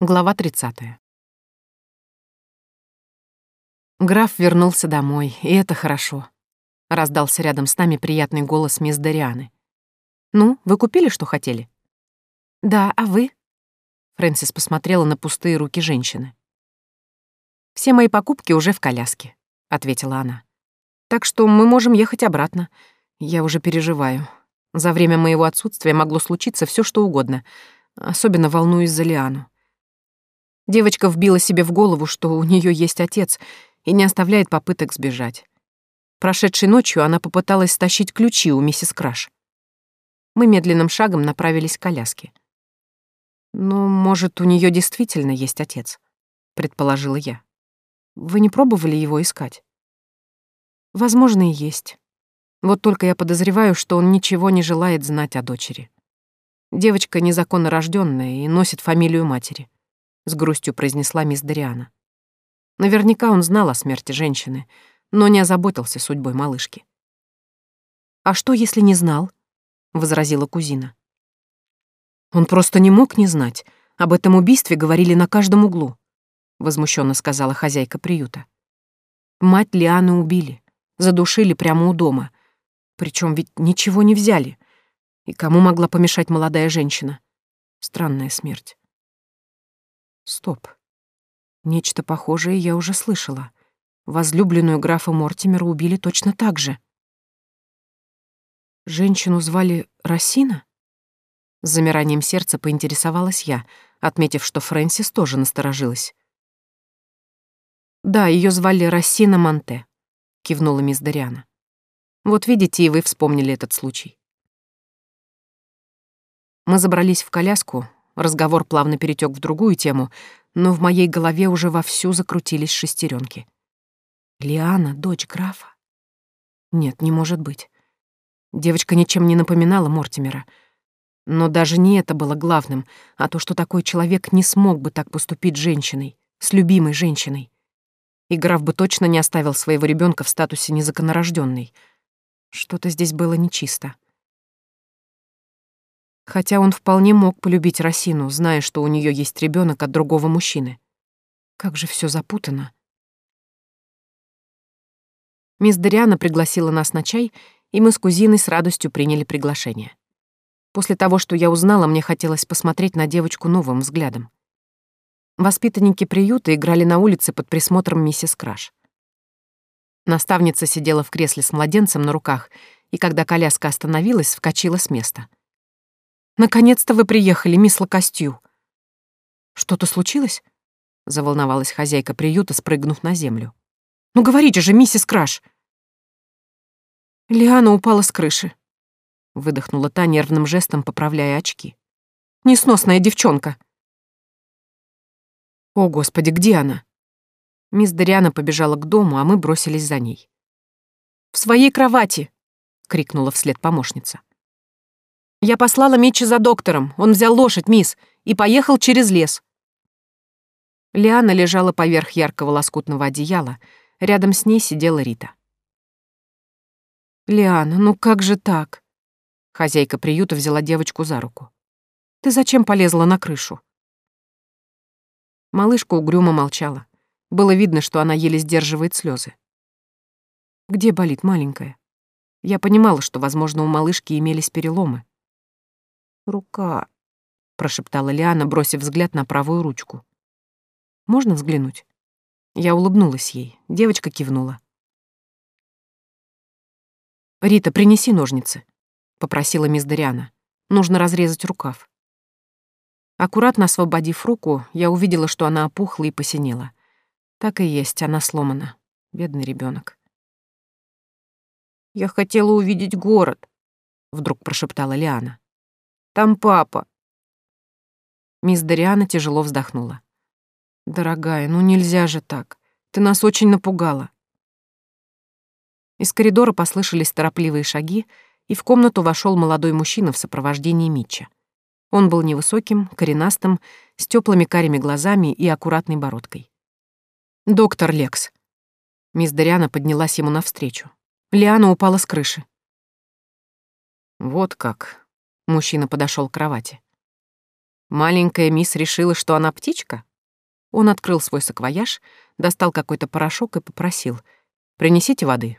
Глава 30. Граф вернулся домой, и это хорошо. Раздался рядом с нами приятный голос мисс Дарианы. «Ну, вы купили, что хотели?» «Да, а вы?» Фрэнсис посмотрела на пустые руки женщины. «Все мои покупки уже в коляске», — ответила она. «Так что мы можем ехать обратно. Я уже переживаю. За время моего отсутствия могло случиться все, что угодно. Особенно волнуюсь за Лиану. Девочка вбила себе в голову, что у нее есть отец, и не оставляет попыток сбежать. Прошедшей ночью она попыталась стащить ключи у миссис Краш. Мы медленным шагом направились к коляске. «Ну, может, у нее действительно есть отец», — предположила я. «Вы не пробовали его искать?» «Возможно, и есть. Вот только я подозреваю, что он ничего не желает знать о дочери. Девочка незаконно рожденная и носит фамилию матери с грустью произнесла мисс Дариана. Наверняка он знал о смерти женщины, но не озаботился судьбой малышки. «А что, если не знал?» — возразила кузина. «Он просто не мог не знать. Об этом убийстве говорили на каждом углу», — возмущенно сказала хозяйка приюта. «Мать Лианы убили, задушили прямо у дома. Причем ведь ничего не взяли. И кому могла помешать молодая женщина? Странная смерть. Стоп. Нечто похожее я уже слышала. Возлюбленную графа Мортимера убили точно так же. Женщину звали Росина? С замиранием сердца поинтересовалась я, отметив, что Фрэнсис тоже насторожилась. «Да, ее звали Рассина Монте», — кивнула мисс Дариана. «Вот видите, и вы вспомнили этот случай». Мы забрались в коляску, Разговор плавно перетек в другую тему, но в моей голове уже вовсю закрутились шестеренки. Лиана — дочь графа? Нет, не может быть. Девочка ничем не напоминала Мортимера. Но даже не это было главным, а то, что такой человек не смог бы так поступить с женщиной, с любимой женщиной. И граф бы точно не оставил своего ребенка в статусе незаконнорожденной. Что-то здесь было нечисто. Хотя он вполне мог полюбить Росину, зная, что у нее есть ребенок от другого мужчины. Как же все запутано. Мисс Дариана пригласила нас на чай, и мы с кузиной с радостью приняли приглашение. После того, что я узнала, мне хотелось посмотреть на девочку новым взглядом. Воспитанники приюта играли на улице под присмотром миссис Краш. Наставница сидела в кресле с младенцем на руках, и когда коляска остановилась, вскочила с места — Наконец-то вы приехали, мисс Локостью. Что-то случилось? Заволновалась хозяйка приюта, спрыгнув на землю. Ну говорите же, миссис Краш. Лиана упала с крыши. Выдохнула та нервным жестом, поправляя очки. Несносная девчонка. О, Господи, где она? Мисс Дариана побежала к дому, а мы бросились за ней. «В своей кровати!» — крикнула вслед помощница. Я послала Митча за доктором. Он взял лошадь, мисс, и поехал через лес. Лиана лежала поверх яркого лоскутного одеяла. Рядом с ней сидела Рита. «Лиана, ну как же так?» Хозяйка приюта взяла девочку за руку. «Ты зачем полезла на крышу?» Малышка угрюмо молчала. Было видно, что она еле сдерживает слезы. «Где болит маленькая?» Я понимала, что, возможно, у малышки имелись переломы. «Рука», — прошептала Лиана, бросив взгляд на правую ручку. «Можно взглянуть?» Я улыбнулась ей. Девочка кивнула. «Рита, принеси ножницы», — попросила мисс Дариана. «Нужно разрезать рукав». Аккуратно освободив руку, я увидела, что она опухла и посинела. Так и есть, она сломана. Бедный ребенок. «Я хотела увидеть город», — вдруг прошептала Лиана. Там папа». Мисс Дариана тяжело вздохнула. «Дорогая, ну нельзя же так. Ты нас очень напугала». Из коридора послышались торопливые шаги, и в комнату вошел молодой мужчина в сопровождении Митча. Он был невысоким, коренастым, с теплыми карими глазами и аккуратной бородкой. «Доктор Лекс». Мисс Дариана поднялась ему навстречу. Лиана упала с крыши. «Вот как», Мужчина подошел к кровати. Маленькая мисс решила, что она птичка? Он открыл свой саквояж, достал какой-то порошок и попросил. «Принесите воды».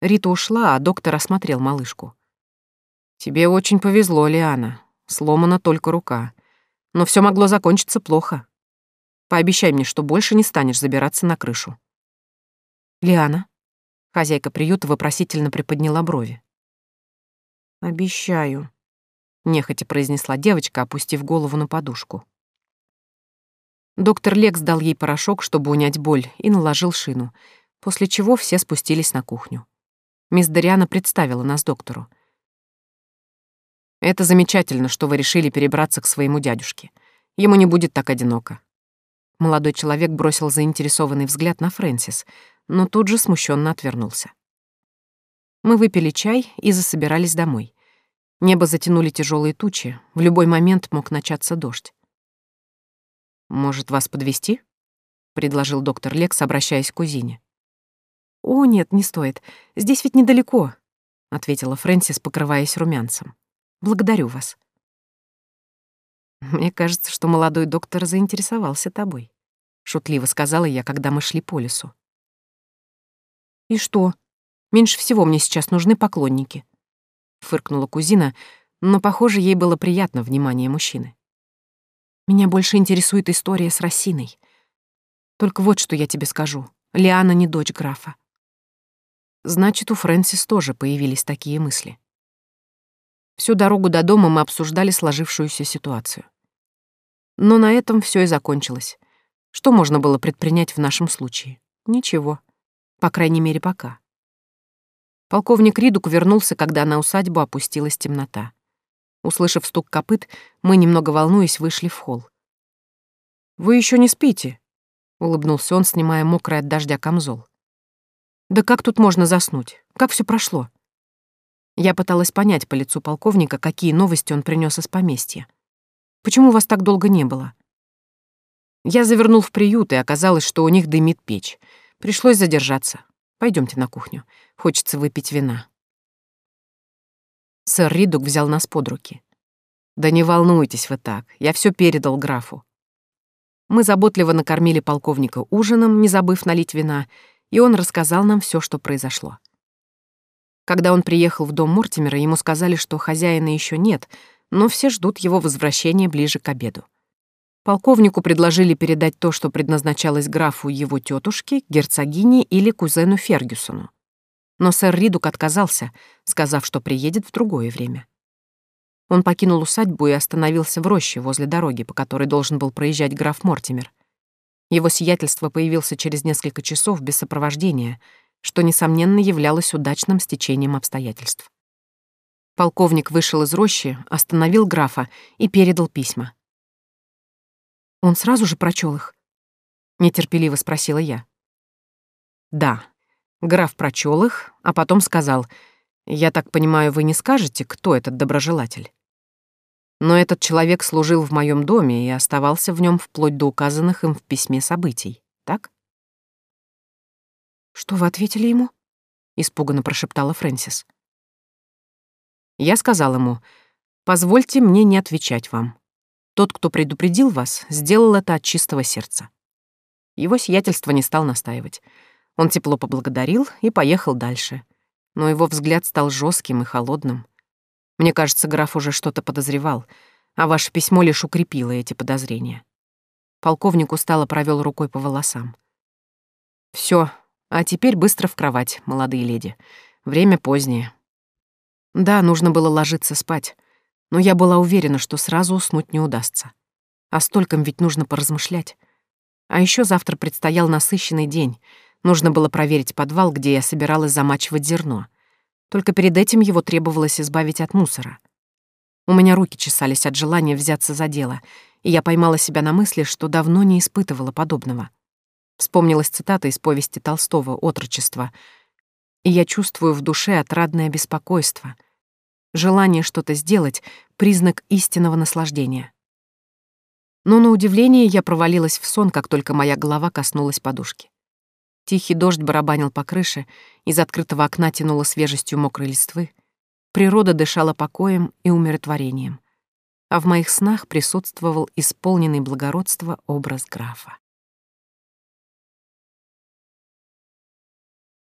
Рита ушла, а доктор осмотрел малышку. «Тебе очень повезло, Лиана. Сломана только рука. Но все могло закончиться плохо. Пообещай мне, что больше не станешь забираться на крышу». «Лиана?» Хозяйка приюта вопросительно приподняла брови. «Обещаю», — нехотя произнесла девочка, опустив голову на подушку. Доктор Лекс дал ей порошок, чтобы унять боль, и наложил шину, после чего все спустились на кухню. Мисс Дариана представила нас доктору. «Это замечательно, что вы решили перебраться к своему дядюшке. Ему не будет так одиноко». Молодой человек бросил заинтересованный взгляд на Фрэнсис, но тут же смущенно отвернулся. Мы выпили чай и засобирались домой. Небо затянули тяжелые тучи, в любой момент мог начаться дождь. «Может, вас подвести? предложил доктор Лекс, обращаясь к кузине. «О, нет, не стоит. Здесь ведь недалеко», — ответила Фрэнсис, покрываясь румянцем. «Благодарю вас». «Мне кажется, что молодой доктор заинтересовался тобой», — шутливо сказала я, когда мы шли по лесу. «И что? Меньше всего мне сейчас нужны поклонники», — фыркнула кузина, но, похоже, ей было приятно внимание мужчины. «Меня больше интересует история с Росиной. Только вот что я тебе скажу. Лиана не дочь графа. Значит, у Фрэнсис тоже появились такие мысли. Всю дорогу до дома мы обсуждали сложившуюся ситуацию. Но на этом все и закончилось. Что можно было предпринять в нашем случае? Ничего. По крайней мере, пока. Полковник Ридук вернулся, когда на усадьбу опустилась темнота. Услышав стук копыт, мы, немного волнуясь, вышли в холл. «Вы еще не спите?» — улыбнулся он, снимая мокрый от дождя камзол. Да как тут можно заснуть? Как все прошло? Я пыталась понять по лицу полковника, какие новости он принес из поместья. Почему вас так долго не было? Я завернул в приют, и оказалось, что у них дымит печь. Пришлось задержаться. Пойдемте на кухню. Хочется выпить вина. Сэр Ридук взял нас под руки. «Да не волнуйтесь вы так, я все передал графу». Мы заботливо накормили полковника ужином, не забыв налить вина, и он рассказал нам все, что произошло. Когда он приехал в дом Мортимера, ему сказали, что хозяина еще нет, но все ждут его возвращения ближе к обеду. Полковнику предложили передать то, что предназначалось графу его тетушке, герцогине или кузену Фергюсону. Но сэр Ридук отказался, сказав, что приедет в другое время. Он покинул усадьбу и остановился в роще возле дороги, по которой должен был проезжать граф Мортимер — его сиятельство появился через несколько часов без сопровождения, что, несомненно, являлось удачным стечением обстоятельств. Полковник вышел из рощи, остановил графа и передал письма. «Он сразу же прочел их?» — нетерпеливо спросила я. «Да». Граф прочел их, а потом сказал, «Я так понимаю, вы не скажете, кто этот доброжелатель?» Но этот человек служил в моем доме и оставался в нем вплоть до указанных им в письме событий, так? «Что вы ответили ему?» — испуганно прошептала Фрэнсис. Я сказал ему, «Позвольте мне не отвечать вам. Тот, кто предупредил вас, сделал это от чистого сердца». Его сиятельство не стал настаивать. Он тепло поблагодарил и поехал дальше. Но его взгляд стал жестким и холодным. Мне кажется, граф уже что-то подозревал, а ваше письмо лишь укрепило эти подозрения. Полковник устало провел рукой по волосам. Все, а теперь быстро в кровать, молодые леди. Время позднее. Да, нужно было ложиться спать, но я была уверена, что сразу уснуть не удастся. А стольком ведь нужно поразмышлять. А еще завтра предстоял насыщенный день. Нужно было проверить подвал, где я собиралась замачивать зерно — только перед этим его требовалось избавить от мусора. У меня руки чесались от желания взяться за дело, и я поймала себя на мысли, что давно не испытывала подобного. Вспомнилась цитата из повести Толстого «Отрочество», и я чувствую в душе отрадное беспокойство. Желание что-то сделать — признак истинного наслаждения. Но на удивление я провалилась в сон, как только моя голова коснулась подушки. Тихий дождь барабанил по крыше, из открытого окна тянуло свежестью мокрой листвы. Природа дышала покоем и умиротворением. а в моих снах присутствовал исполненный благородства образ графа.